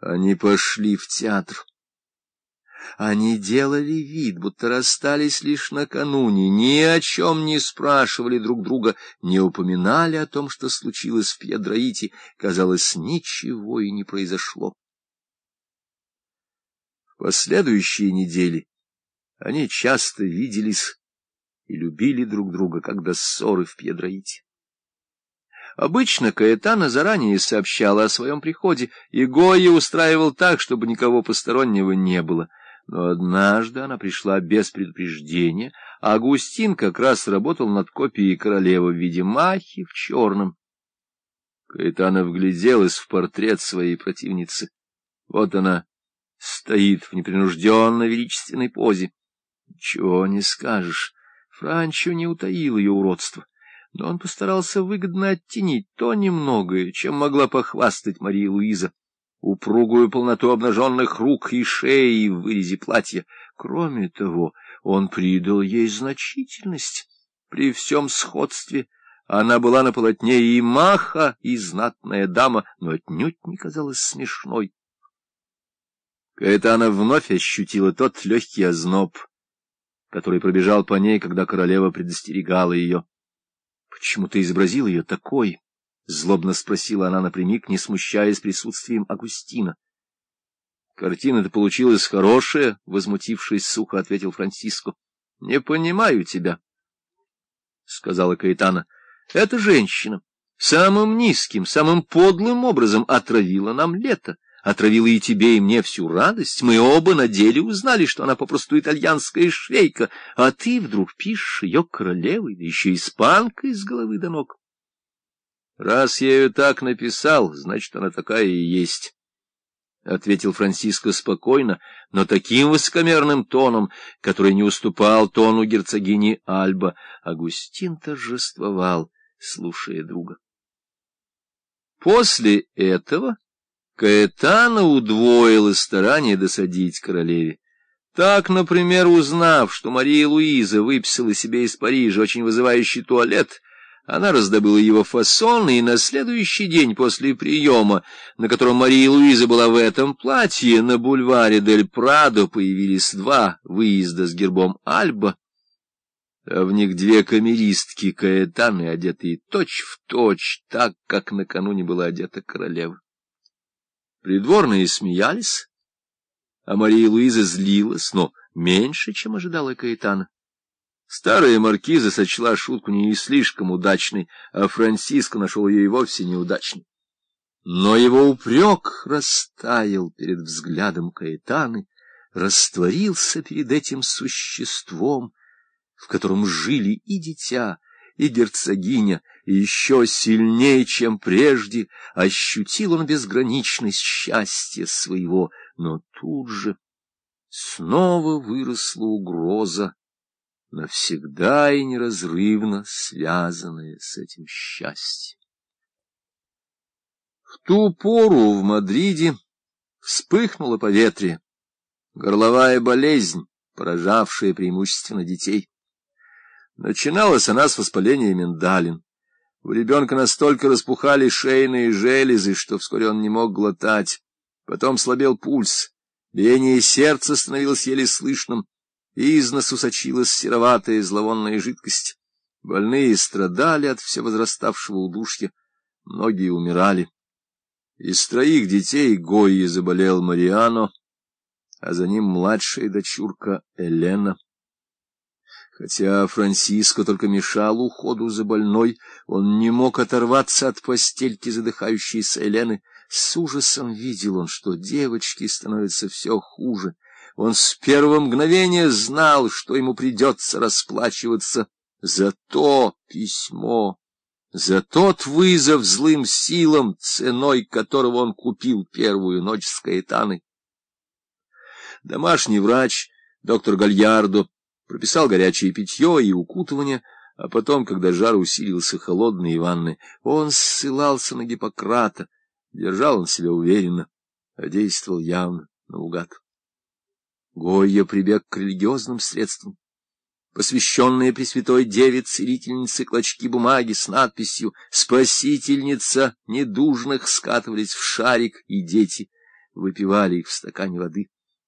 Они пошли в театр. Они делали вид, будто расстались лишь накануне, ни о чем не спрашивали друг друга, не упоминали о том, что случилось в Пьедроите. Казалось, ничего и не произошло. В последующие недели они часто виделись и любили друг друга, когда ссоры в Пьедроите. Обычно Каэтана заранее сообщала о своем приходе, и Гойя устраивал так, чтобы никого постороннего не было. Но однажды она пришла без предупреждения, а Агустин как раз работал над копией королевы в виде махи в черном. Каэтана вгляделась в портрет своей противницы. Вот она стоит в непринужденной величественной позе. Чего не скажешь, Франчо не утаил ее уродство но он постарался выгодно оттенить то немногое, чем могла похвастать Мария Луиза, упругую полноту обнаженных рук и шеи в вырезе платья. Кроме того, он придал ей значительность. При всем сходстве она была на полотне и маха, и знатная дама, но отнюдь не казалась смешной. она вновь ощутила тот легкий озноб, который пробежал по ней, когда королева предостерегала ее. Почему ты изобразил ее такой? — злобно спросила она напрямик, не смущаясь присутствием Агустина. — Картина-то получилась хорошая, — возмутившись сухо, ответил Франциско. — Не понимаю тебя, — сказала Каэтана. — Эта женщина самым низким, самым подлым образом отравила нам лето отравила и тебе, и мне всю радость. Мы оба на деле узнали, что она попросту итальянская швейка, а ты вдруг пишешь ее королевой, да еще испанкой с головы до ног. Раз я ее так написал, значит, она такая и есть. — ответил Франциско спокойно, но таким высокомерным тоном, который не уступал тону герцогини Альба. Агустин торжествовал, слушая друга. После этого Каэтана удвоила старание досадить королеве. Так, например, узнав, что Мария Луиза выписала себе из Парижа очень вызывающий туалет, она раздобыла его фасоны, и на следующий день после приема, на котором Мария Луиза была в этом платье, на бульваре Дель Прадо появились два выезда с гербом Альба, а в них две камеристки Каэтаны, одетые точь-в-точь, точь, так, как накануне была одета королева. Придворные смеялись, а Мария Луиза злилась, но меньше, чем ожидала Каэтана. Старая маркиза сочла шутку не слишком удачной, а Франциско нашел ее и вовсе неудачной. Но его упрек растаял перед взглядом Каэтаны, растворился перед этим существом, в котором жили и дитя, и герцогиня, еще сильнее, чем прежде, ощутил он безграничность счастья своего, но тут же снова выросла угроза, навсегда и неразрывно связанная с этим счастьем. В ту пору в Мадриде вспыхнуло поветрие, горловая болезнь, поражавшая преимущественно детей. Начиналась она с воспаления миндалин. У ребенка настолько распухали шейные железы, что вскоре он не мог глотать. Потом слабел пульс, биение сердца становилось еле слышным, и из носу сочилась сероватая зловонная жидкость. Больные страдали от все возраставшего удушья, многие умирали. Из троих детей Гойи заболел Мариано, а за ним младшая дочурка Елена. Хотя Франциско только мешал уходу за больной, он не мог оторваться от постельки задыхающейся Елены. С ужасом видел он, что девочке становится все хуже. Он с первого мгновения знал, что ему придется расплачиваться за то письмо, за тот вызов злым силам, ценой которого он купил первую ночь с Каэтаной. Домашний врач, доктор Гальярдо, прописал горячее питье и укутывание, а потом, когда жар усилился холодные ванны, он ссылался на Гиппократа, держал он себя уверенно, а действовал явно наугад. Гойя прибег к религиозным средствам. Посвященные Пресвятой Деве целительнице клочки бумаги с надписью «Спасительница недужных» скатывались в шарик, и дети выпивали их в стакане воды.